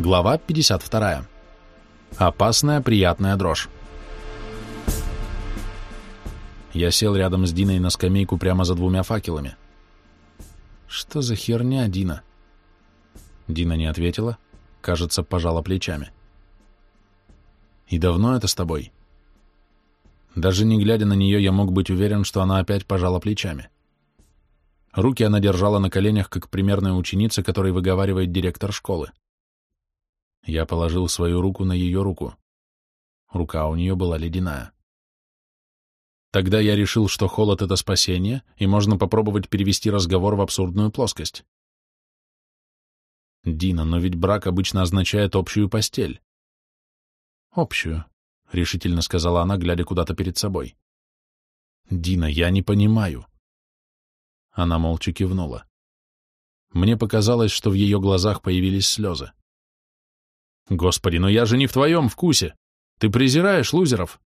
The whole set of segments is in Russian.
Глава 52. Опасная приятная дрожь. Я сел рядом с Диной на скамейку прямо за двумя факелами. «Что за херня, Дина?» Дина не ответила, кажется, пожала плечами. «И давно это с тобой?» Даже не глядя на нее, я мог быть уверен, что она опять пожала плечами. Руки она держала на коленях, как примерная ученица, которой выговаривает директор школы. Я положил свою руку на ее руку. Рука у нее была ледяная. Тогда я решил, что холод — это спасение, и можно попробовать перевести разговор в абсурдную плоскость. Дина, но ведь брак обычно означает общую постель. Общую, — решительно сказала она, глядя куда-то перед собой. Дина, я не понимаю. Она молча кивнула. Мне показалось, что в ее глазах появились слезы. «Господи, но я же не в твоем вкусе! Ты презираешь лузеров!»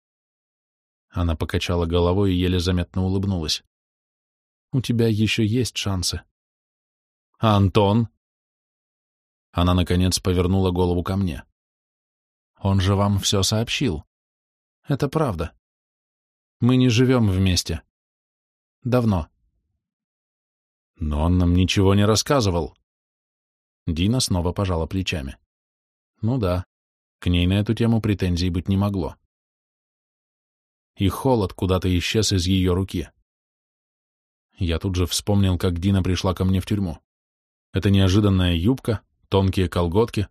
Она покачала головой и еле заметно улыбнулась. «У тебя еще есть шансы». «А Антон?» Она, наконец, повернула голову ко мне. «Он же вам все сообщил. Это правда. Мы не живем вместе. Давно. Но он нам ничего не рассказывал. Дина снова пожала плечами. Ну да, к ней на эту тему претензий быть не могло. И холод куда-то исчез из ее руки. Я тут же вспомнил, как Дина пришла ко мне в тюрьму. Это неожиданная юбка, тонкие колготки,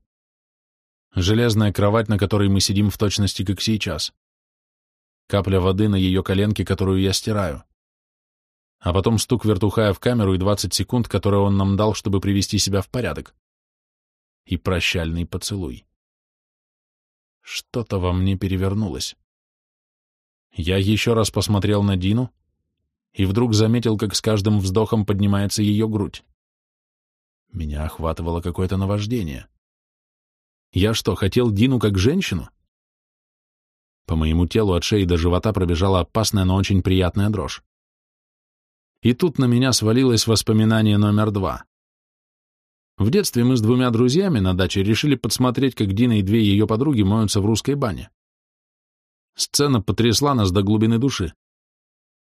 железная кровать, на которой мы сидим в точности, как сейчас, капля воды на ее коленке, которую я стираю а потом стук вертухая в камеру и 20 секунд, которые он нам дал, чтобы привести себя в порядок. И прощальный поцелуй. Что-то во мне перевернулось. Я еще раз посмотрел на Дину и вдруг заметил, как с каждым вздохом поднимается ее грудь. Меня охватывало какое-то наваждение. Я что, хотел Дину как женщину? По моему телу от шеи до живота пробежала опасная, но очень приятная дрожь. И тут на меня свалилось воспоминание номер два. В детстве мы с двумя друзьями на даче решили подсмотреть, как Дина и две ее подруги моются в русской бане. Сцена потрясла нас до глубины души.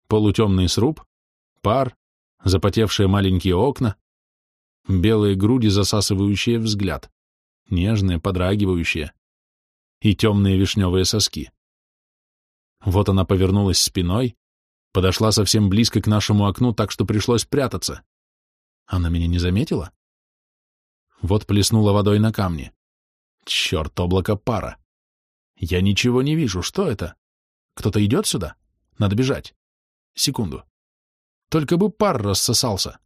Полутемный сруб, пар, запотевшие маленькие окна, белые груди, засасывающие взгляд, нежные, подрагивающие, и темные вишневые соски. Вот она повернулась спиной, Подошла совсем близко к нашему окну, так что пришлось прятаться. Она меня не заметила? Вот плеснула водой на камни. Черт, облако пара. Я ничего не вижу. Что это? Кто-то идет сюда? Надо бежать. Секунду. Только бы пар рассосался.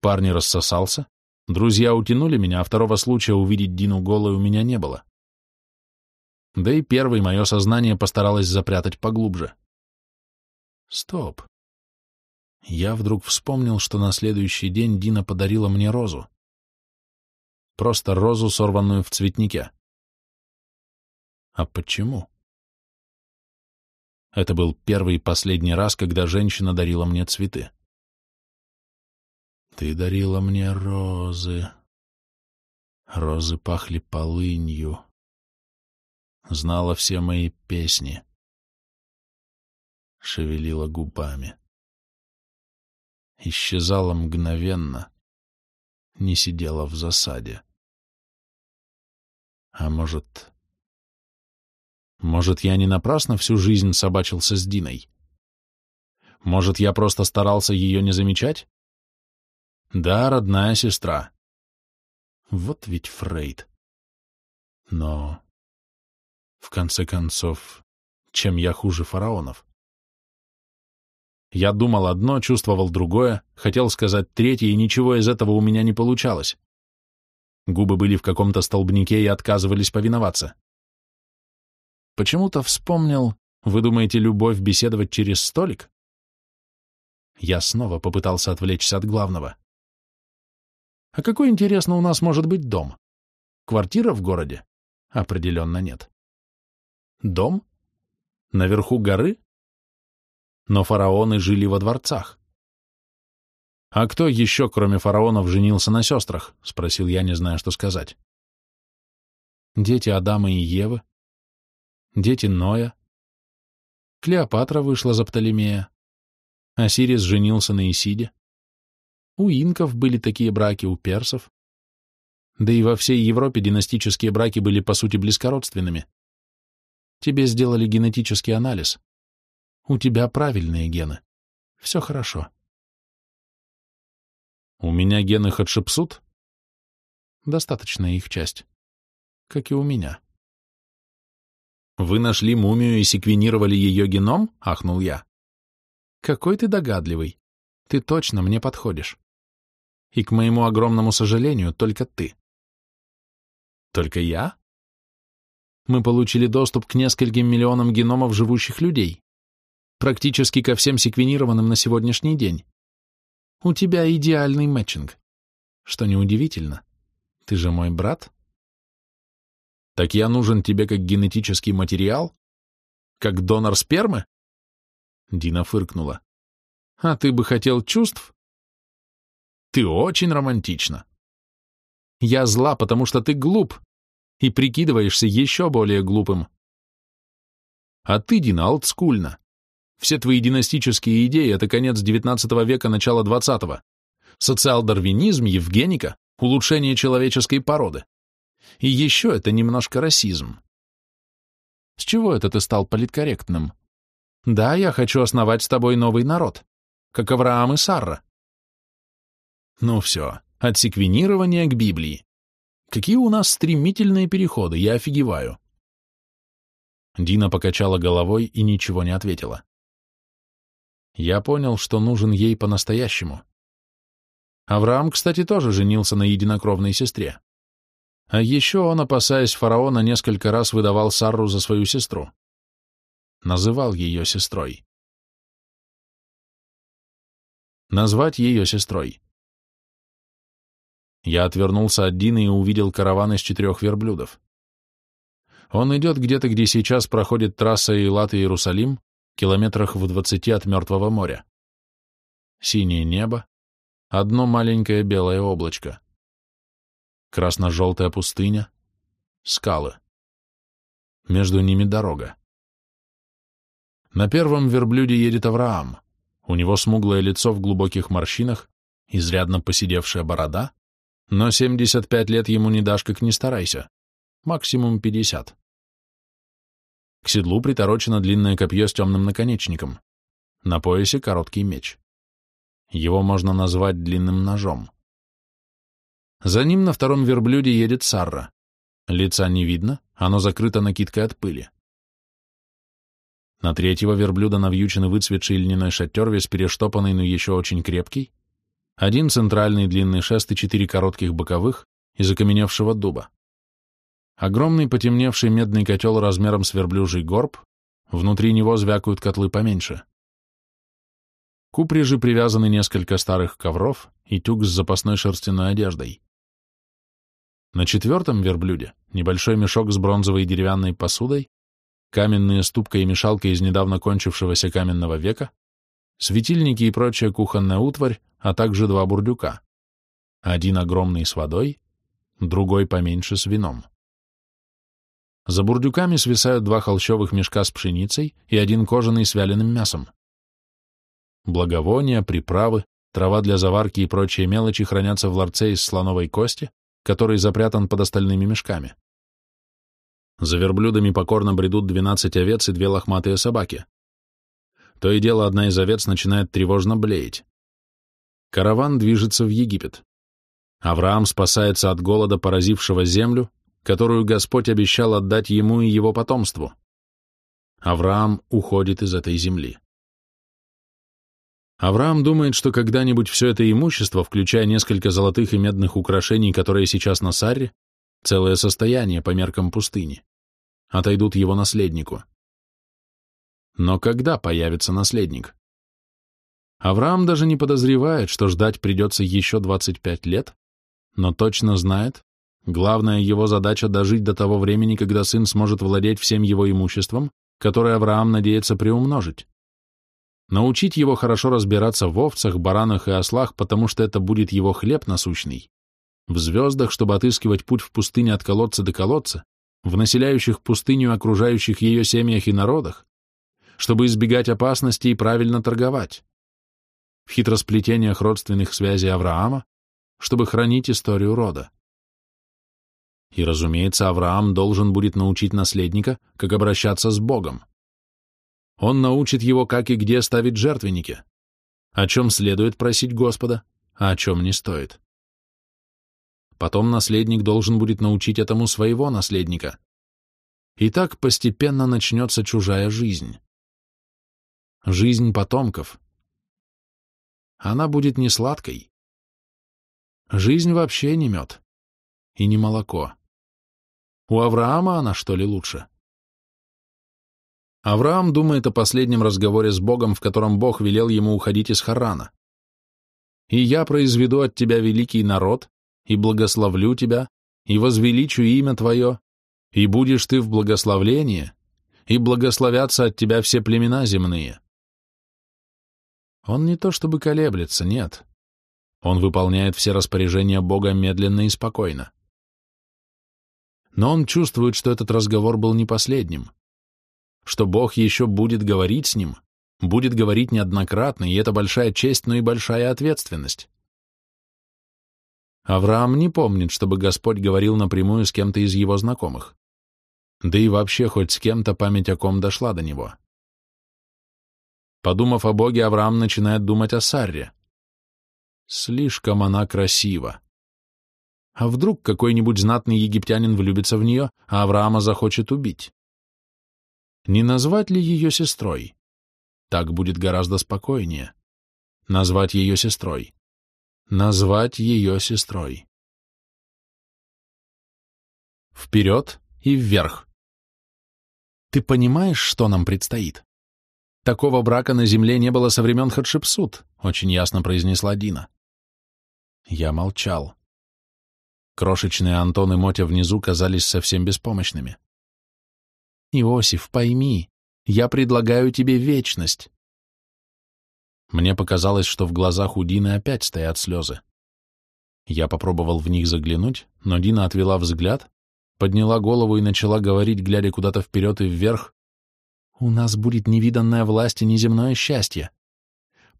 Пар не рассосался. Друзья утянули меня, а второго случая увидеть Дину голой у меня не было. Да и первый мое сознание постаралось запрятать поглубже. Стоп. Я вдруг вспомнил, что на следующий день Дина подарила мне розу. Просто розу, сорванную в цветнике. А почему? Это был первый и последний раз, когда женщина дарила мне цветы. Ты дарила мне розы. Розы пахли полынью. Знала все мои песни шевелила губами. Исчезала мгновенно, не сидела в засаде. А может... Может, я не напрасно всю жизнь собачился с Диной? Может, я просто старался ее не замечать? Да, родная сестра. Вот ведь Фрейд. Но, в конце концов, чем я хуже фараонов? Я думал одно, чувствовал другое, хотел сказать третье, и ничего из этого у меня не получалось. Губы были в каком-то столбнике и отказывались повиноваться. Почему-то вспомнил, вы думаете, любовь беседовать через столик? Я снова попытался отвлечься от главного. А какой, интересно, у нас может быть дом? Квартира в городе? Определенно нет. Дом? Наверху горы? Но фараоны жили во дворцах. «А кто еще, кроме фараонов, женился на сестрах?» — спросил я, не зная, что сказать. дети Адама и Евы, дети Ноя. Клеопатра вышла за Птолемея. Осирис женился на Исиде. У инков были такие браки, у персов. Да и во всей Европе династические браки были по сути близкородственными. Тебе сделали генетический анализ. У тебя правильные гены. Все хорошо. У меня гены Хатшепсут? Достаточная их часть. Как и у меня. Вы нашли мумию и секвенировали ее геном? Ахнул я. Какой ты догадливый. Ты точно мне подходишь. И, к моему огромному сожалению, только ты. Только я? Мы получили доступ к нескольким миллионам геномов живущих людей. Практически ко всем секвенированным на сегодняшний день. У тебя идеальный мэтчинг. Что неудивительно. Ты же мой брат. Так я нужен тебе как генетический материал? Как донор спермы? Дина фыркнула. «А ты бы хотел чувств?» «Ты очень романтична». «Я зла, потому что ты глуп и прикидываешься еще более глупым». «А ты, Дина, олдскульна. Все твои династические идеи — это конец XIX века, начало XX. Социал-дарвинизм, евгеника, улучшение человеческой породы. И еще это немножко расизм. С чего это ты стал политкорректным?» Да, я хочу основать с тобой новый народ, как Авраам и Сарра. Ну все, от секвенирования к Библии. Какие у нас стремительные переходы, я офигеваю. Дина покачала головой и ничего не ответила. Я понял, что нужен ей по-настоящему. Авраам, кстати, тоже женился на единокровной сестре. А еще он, опасаясь фараона, несколько раз выдавал Сарру за свою сестру называл ее сестрой. Назвать ее сестрой. Я отвернулся от Дины и увидел караван из четырех верблюдов. Он идет где-то, где сейчас проходит трасса Илат-Иерусалим, километрах в двадцати от Мертвого моря. Синее небо, одно маленькое белое облачко. Красно-желтая пустыня, скалы. Между ними дорога. На первом верблюде едет Авраам. У него смуглое лицо в глубоких морщинах, изрядно посидевшая борода, но 75 лет ему не дашь, как не старайся. Максимум 50. К седлу приторочено длинное копье с темным наконечником. На поясе короткий меч. Его можно назвать длинным ножом. За ним на втором верблюде едет Сарра. Лица не видно, оно закрыто накидкой от пыли. На третьего верблюда навьюченный выцветший льняной шатер, весь перештопанный, но еще очень крепкий, один центральный длинный шест и четыре коротких боковых из окаменевшего дуба. Огромный потемневший медный котел размером с верблюжий горб, внутри него звякают котлы поменьше. К упряжи привязаны несколько старых ковров и тюк с запасной шерстяной одеждой. На четвертом верблюде небольшой мешок с бронзовой и деревянной посудой, каменные ступка и мешалка из недавно кончившегося каменного века, светильники и прочая кухонная утварь, а также два бурдюка. Один огромный с водой, другой поменьше с вином. За бурдюками свисают два холщовых мешка с пшеницей и один кожаный с вяленым мясом. Благовония, приправы, трава для заварки и прочие мелочи хранятся в ларце из слоновой кости, который запрятан под остальными мешками. За верблюдами покорно бредут двенадцать овец и две лохматые собаки. То и дело одна из овец начинает тревожно блеять. Караван движется в Египет. Авраам спасается от голода, поразившего землю, которую Господь обещал отдать ему и его потомству. Авраам уходит из этой земли. Авраам думает, что когда-нибудь все это имущество, включая несколько золотых и медных украшений, которые сейчас на Сарре, целое состояние по меркам пустыни, отойдут его наследнику. Но когда появится наследник? Авраам даже не подозревает, что ждать придется еще 25 лет, но точно знает, главная его задача дожить до того времени, когда сын сможет владеть всем его имуществом, которое Авраам надеется приумножить. Научить его хорошо разбираться в овцах, баранах и ослах, потому что это будет его хлеб насущный, в звездах, чтобы отыскивать путь в пустыне от колодца до колодца, в населяющих пустыню окружающих ее семьях и народах, чтобы избегать опасности и правильно торговать, в хитросплетениях родственных связей Авраама, чтобы хранить историю рода. И, разумеется, Авраам должен будет научить наследника, как обращаться с Богом. Он научит его, как и где ставить жертвенники, о чем следует просить Господа, а о чем не стоит. Потом наследник должен будет научить этому своего наследника. И так постепенно начнется чужая жизнь. Жизнь потомков. Она будет не сладкой. Жизнь вообще не мед. И не молоко. У Авраама она, что ли, лучше? Авраам думает о последнем разговоре с Богом, в котором Бог велел ему уходить из Харана. «И я произведу от тебя великий народ, и благословлю тебя, и возвеличу имя твое, и будешь ты в благословлении, и благословятся от тебя все племена земные». Он не то чтобы колеблется, нет. Он выполняет все распоряжения Бога медленно и спокойно. Но он чувствует, что этот разговор был не последним что Бог еще будет говорить с ним, будет говорить неоднократно, и это большая честь, но и большая ответственность. Авраам не помнит, чтобы Господь говорил напрямую с кем-то из его знакомых. Да и вообще хоть с кем-то память о ком дошла до него. Подумав о Боге, Авраам начинает думать о Сарре. Слишком она красива. А вдруг какой-нибудь знатный египтянин влюбится в нее, а Авраама захочет убить? Не назвать ли ее сестрой? Так будет гораздо спокойнее. Назвать ее сестрой. Назвать ее сестрой. Вперед и вверх. Ты понимаешь, что нам предстоит? Такого брака на земле не было со времен Хатшепсут, очень ясно произнесла Дина. Я молчал. Крошечные Антон и Мотя внизу казались совсем беспомощными. Иосиф, пойми, я предлагаю тебе вечность. Мне показалось, что в глазах у Дины опять стоят слезы. Я попробовал в них заглянуть, но Дина отвела взгляд, подняла голову и начала говорить, глядя куда-то вперед и вверх, «У нас будет невиданная власть и неземное счастье.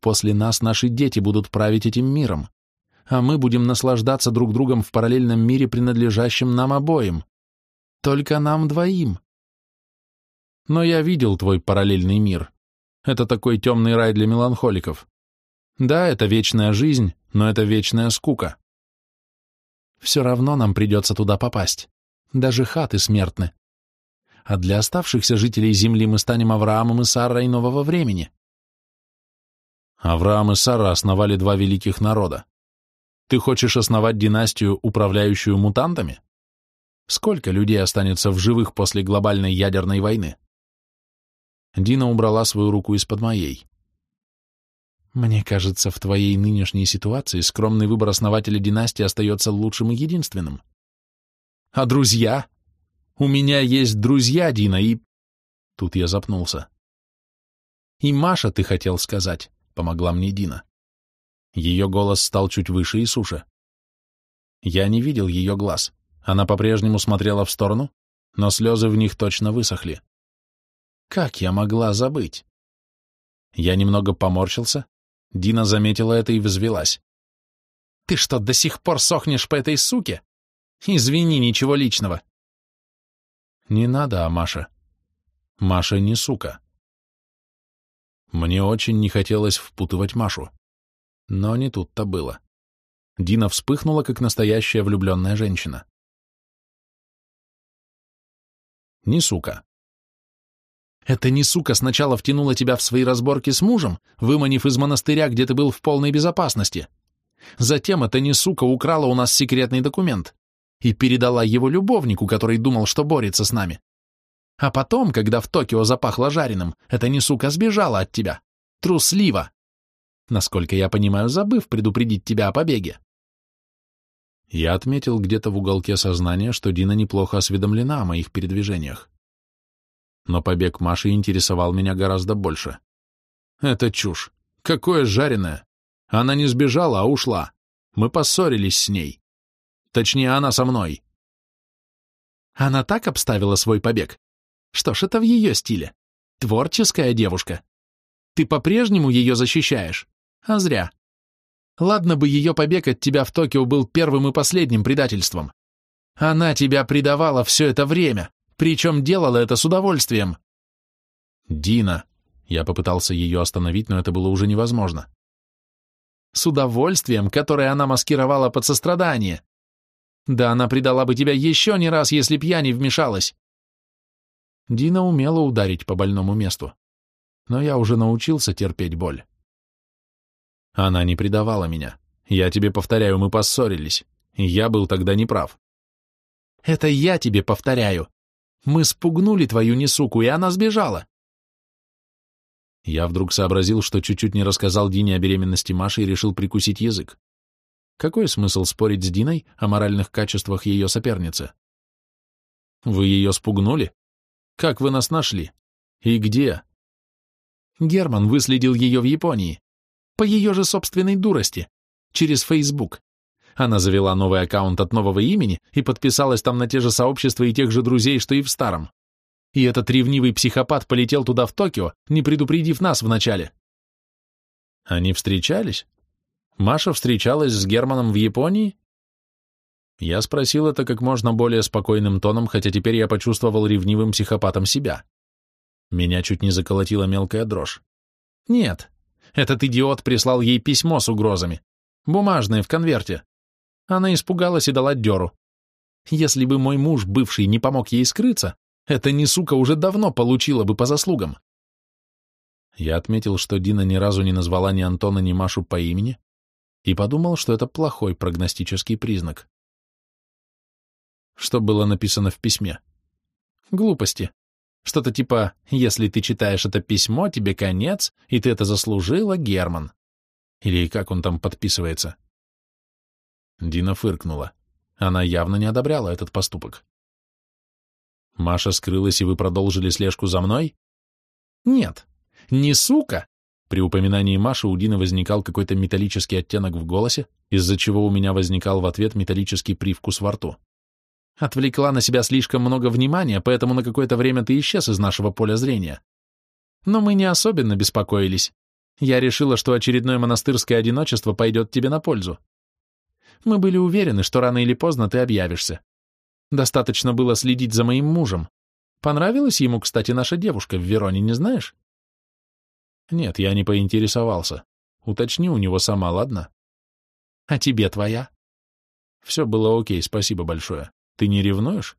После нас наши дети будут править этим миром, а мы будем наслаждаться друг другом в параллельном мире, принадлежащем нам обоим. Только нам двоим. Но я видел твой параллельный мир. Это такой темный рай для меланхоликов. Да, это вечная жизнь, но это вечная скука. Все равно нам придется туда попасть. Даже хаты смертны. А для оставшихся жителей Земли мы станем Авраамом и Сарой нового времени. Авраам и Сара основали два великих народа. Ты хочешь основать династию, управляющую мутантами? Сколько людей останется в живых после глобальной ядерной войны? Дина убрала свою руку из-под моей. Мне кажется, в твоей нынешней ситуации скромный выбор основателя династии остается лучшим и единственным. А друзья? У меня есть друзья, Дина, и... Тут я запнулся. И Маша, ты хотел сказать, помогла мне Дина. Ее голос стал чуть выше и суше. Я не видел ее глаз. Она по-прежнему смотрела в сторону, но слезы в них точно высохли. Как я могла забыть? Я немного поморщился. Дина заметила это и взвелась. «Ты что, до сих пор сохнешь по этой суке? Извини, ничего личного». «Не надо, а Маша. Маша не сука». Мне очень не хотелось впутывать Машу. Но не тут-то было. Дина вспыхнула, как настоящая влюбленная женщина. Не сука. Это не сука сначала втянула тебя в свои разборки с мужем, выманив из монастыря, где ты был в полной безопасности. Затем эта не сука украла у нас секретный документ и передала его любовнику, который думал, что борется с нами. А потом, когда в Токио запахло жареным, эта не сука сбежала от тебя. Трусливо. Насколько я понимаю, забыв предупредить тебя о побеге. Я отметил где-то в уголке сознания, что Дина неплохо осведомлена о моих передвижениях но побег Маши интересовал меня гораздо больше. Это чушь. Какое жареное? Она не сбежала, а ушла. Мы поссорились с ней. Точнее, она со мной. Она так обставила свой побег. Что ж, это в ее стиле. Творческая девушка. Ты по-прежнему ее защищаешь? А зря. Ладно бы ее побег от тебя в Токио был первым и последним предательством. Она тебя предавала все это время, причем делала это с удовольствием. Дина. Я попытался ее остановить, но это было уже невозможно. С удовольствием, которое она маскировала под сострадание. Да она предала бы тебя еще не раз, если б я не вмешалась. Дина умела ударить по больному месту, но я уже научился терпеть боль. Она не предавала меня. Я тебе повторяю, мы поссорились. Я был тогда неправ. Это я тебе повторяю. Мы спугнули твою несуку, и она сбежала. Я вдруг сообразил, что чуть-чуть не рассказал Дине о беременности Маши и решил прикусить язык. Какой смысл спорить с Диной о моральных качествах ее соперницы? Вы ее спугнули? Как вы нас нашли? И где? Герман выследил ее в Японии. По ее же собственной дурости. Через Facebook. Она завела новый аккаунт от нового имени и подписалась там на те же сообщества и тех же друзей, что и в старом. И этот ревнивый психопат полетел туда в Токио, не предупредив нас вначале. Они встречались? Маша встречалась с Германом в Японии? Я спросил это как можно более спокойным тоном, хотя теперь я почувствовал ревнивым психопатом себя. Меня чуть не заколотила мелкая дрожь. Нет, этот идиот прислал ей письмо с угрозами. Бумажное, в конверте. Она испугалась и дала дёру. Если бы мой муж, бывший, не помог ей скрыться, эта не сука уже давно получила бы по заслугам. Я отметил, что Дина ни разу не назвала ни Антона, ни Машу по имени, и подумал, что это плохой прогностический признак. Что было написано в письме? Глупости. Что-то типа «Если ты читаешь это письмо, тебе конец, и ты это заслужила, Герман». Или как он там подписывается. Дина фыркнула. Она явно не одобряла этот поступок. Маша скрылась, и вы продолжили слежку за мной? Нет, не сука. При упоминании Маши у Дины возникал какой-то металлический оттенок в голосе, из-за чего у меня возникал в ответ металлический привкус во рту. Отвлекла на себя слишком много внимания, поэтому на какое-то время ты исчез из нашего поля зрения. Но мы не особенно беспокоились. Я решила, что очередное монастырское одиночество пойдет тебе на пользу. Мы были уверены, что рано или поздно ты объявишься. Достаточно было следить за моим мужем. Понравилась ему, кстати, наша девушка в Вероне, не знаешь? Нет, я не поинтересовался. Уточни у него сама, ладно? А тебе твоя? Все было окей, спасибо большое. Ты не ревнуешь?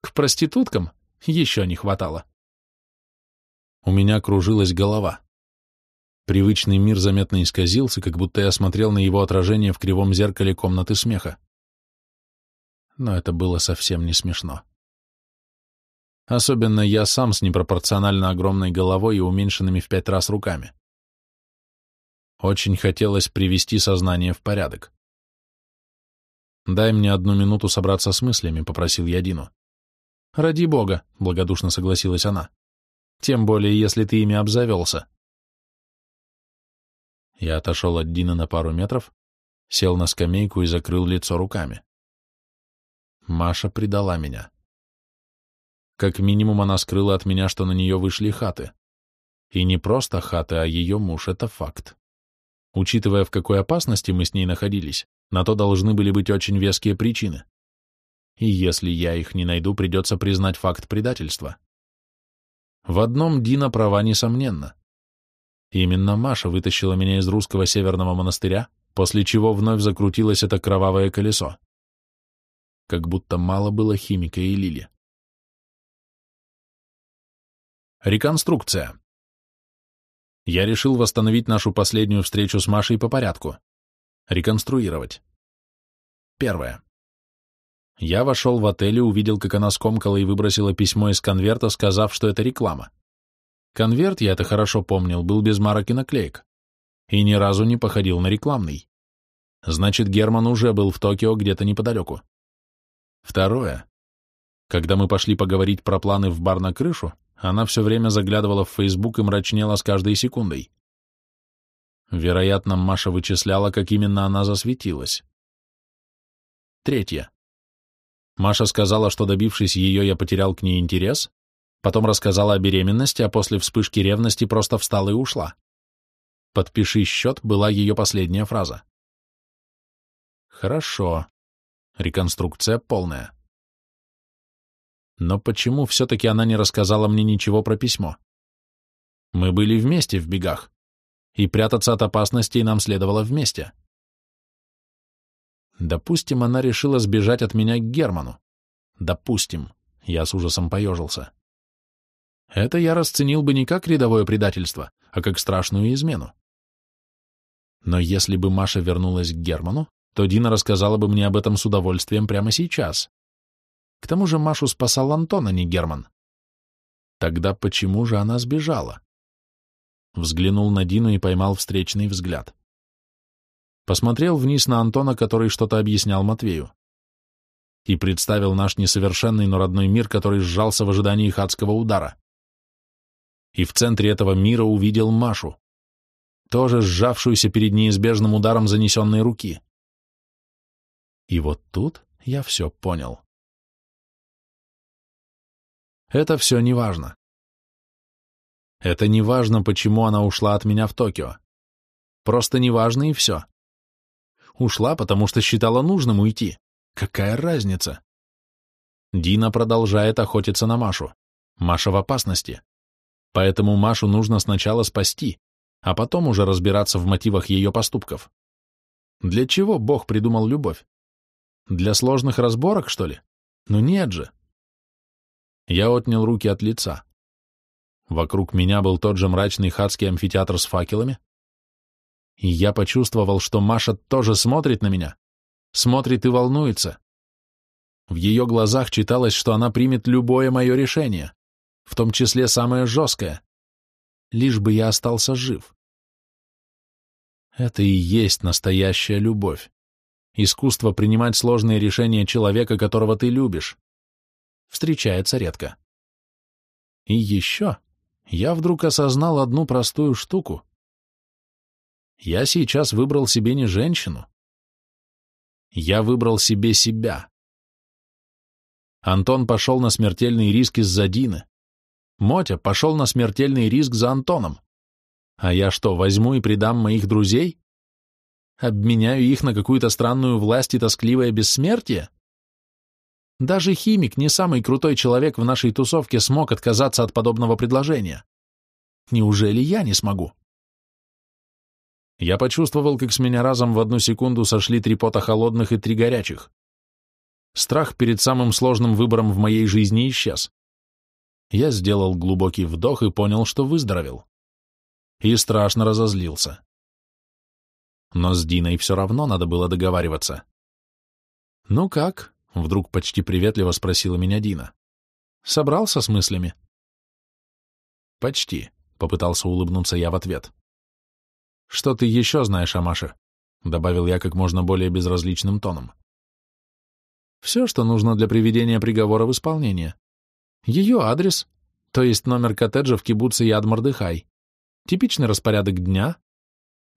К проституткам еще не хватало. У меня кружилась голова. Привычный мир заметно исказился, как будто я смотрел на его отражение в кривом зеркале комнаты смеха. Но это было совсем не смешно. Особенно я сам с непропорционально огромной головой и уменьшенными в пять раз руками. Очень хотелось привести сознание в порядок. «Дай мне одну минуту собраться с мыслями», — попросил я Дину. «Ради бога», — благодушно согласилась она. «Тем более, если ты ими обзавелся». Я отошел от Дины на пару метров, сел на скамейку и закрыл лицо руками. Маша предала меня. Как минимум она скрыла от меня, что на нее вышли хаты. И не просто хаты, а ее муж — это факт. Учитывая, в какой опасности мы с ней находились, на то должны были быть очень веские причины. И если я их не найду, придется признать факт предательства. В одном Дина права несомненно. Именно Маша вытащила меня из русского северного монастыря, после чего вновь закрутилось это кровавое колесо. Как будто мало было химика и Лили. Реконструкция. Я решил восстановить нашу последнюю встречу с Машей по порядку. Реконструировать. Первое. Я вошел в отель и увидел, как она скомкала и выбросила письмо из конверта, сказав, что это реклама. Конверт, я это хорошо помнил, был без марок и наклеек. И ни разу не походил на рекламный. Значит, Герман уже был в Токио где-то неподалеку. Второе. Когда мы пошли поговорить про планы в бар на крышу, она все время заглядывала в Фейсбук и мрачнела с каждой секундой. Вероятно, Маша вычисляла, как именно она засветилась. Третье. Маша сказала, что, добившись ее, я потерял к ней интерес, потом рассказала о беременности, а после вспышки ревности просто встала и ушла. «Подпиши счет» была ее последняя фраза. Хорошо. Реконструкция полная. Но почему все-таки она не рассказала мне ничего про письмо? Мы были вместе в бегах, и прятаться от опасностей нам следовало вместе. Допустим, она решила сбежать от меня к Герману. Допустим. Я с ужасом поежился. Это я расценил бы не как рядовое предательство, а как страшную измену. Но если бы Маша вернулась к Герману, то Дина рассказала бы мне об этом с удовольствием прямо сейчас. К тому же Машу спасал Антон, а не Герман. Тогда почему же она сбежала? Взглянул на Дину и поймал встречный взгляд. Посмотрел вниз на Антона, который что-то объяснял Матвею. И представил наш несовершенный, но родной мир, который сжался в ожидании хадского удара. И в центре этого мира увидел Машу, тоже сжавшуюся перед неизбежным ударом занесенной руки. И вот тут я все понял. Это все не важно. Это не важно, почему она ушла от меня в Токио. Просто не важно и все. Ушла, потому что считала нужным уйти. Какая разница? Дина продолжает охотиться на Машу. Маша в опасности. Поэтому Машу нужно сначала спасти, а потом уже разбираться в мотивах ее поступков. Для чего Бог придумал любовь? Для сложных разборок, что ли? Ну нет же. Я отнял руки от лица. Вокруг меня был тот же мрачный хадский амфитеатр с факелами, и я почувствовал, что Маша тоже смотрит на меня, смотрит и волнуется. В ее глазах читалось, что она примет любое мое решение, в том числе самое жесткое, лишь бы я остался жив. Это и есть настоящая любовь. Искусство принимать сложные решения человека, которого ты любишь. Встречается редко. И еще я вдруг осознал одну простую штуку. Я сейчас выбрал себе не женщину. Я выбрал себе себя. Антон пошел на смертельный риск из-за Дины. Мотя пошел на смертельный риск за Антоном. А я что, возьму и предам моих друзей? Обменяю их на какую-то странную власть и тоскливое бессмертие? Даже химик, не самый крутой человек в нашей тусовке, смог отказаться от подобного предложения. Неужели я не смогу? Я почувствовал, как с меня разом в одну секунду сошли три пота холодных и три горячих. Страх перед самым сложным выбором в моей жизни исчез. Я сделал глубокий вдох и понял, что выздоровел. И страшно разозлился. Но с Диной все равно надо было договариваться. «Ну как?» — вдруг почти приветливо спросила меня Дина. «Собрался с мыслями?» «Почти», — попытался улыбнуться я в ответ. «Что ты еще знаешь о Маше?» — добавил я как можно более безразличным тоном. «Все, что нужно для приведения приговора в исполнение. Ее адрес, то есть номер коттеджа в кибуце Яд-Мордыхай, типичный распорядок дня,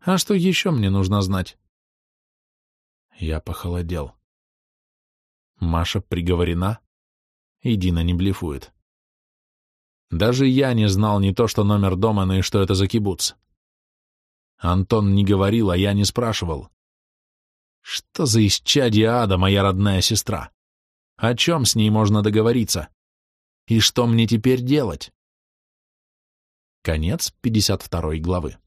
а что еще мне нужно знать? Я похолодел. Маша приговорена, и Дина не блефует. Даже я не знал не то, что номер дома, но и что это за кибуц. Антон не говорил, а я не спрашивал. Что за исчадие ада, моя родная сестра? О чем с ней можно договориться? И что мне теперь делать? Конец 52 главы.